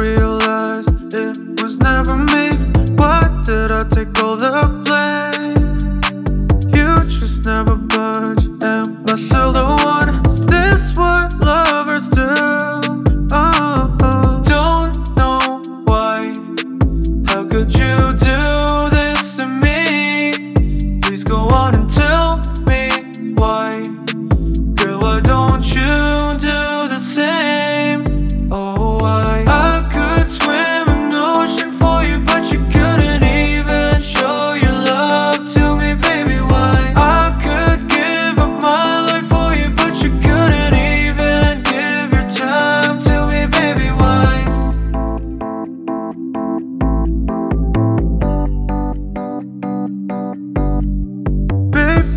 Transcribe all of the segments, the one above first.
realized it was never me. Why did I take all the blame? You just never budge. Am I still the one? Is this what lovers do? Oh, oh. Don't know why. How could you do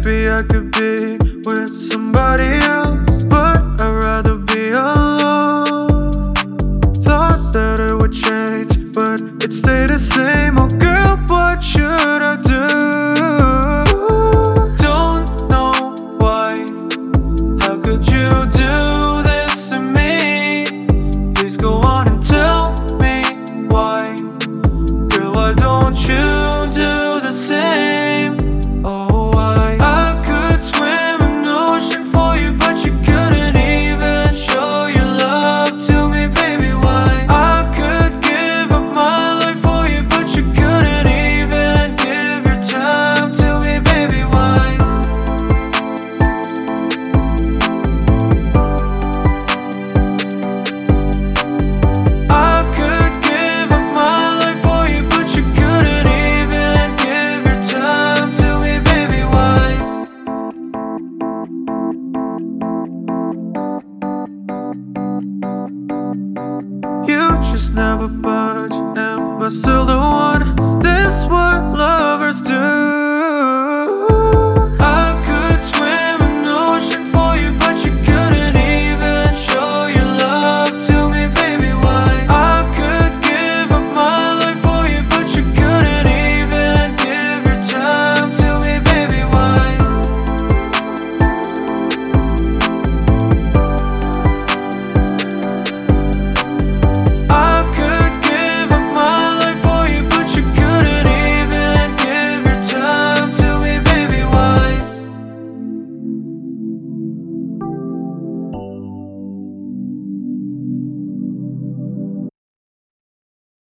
Maybe I could be with somebody else, but I'd rather be alone. Thought that it would change, but it stayed the same. Okay. just never budge. And my soul,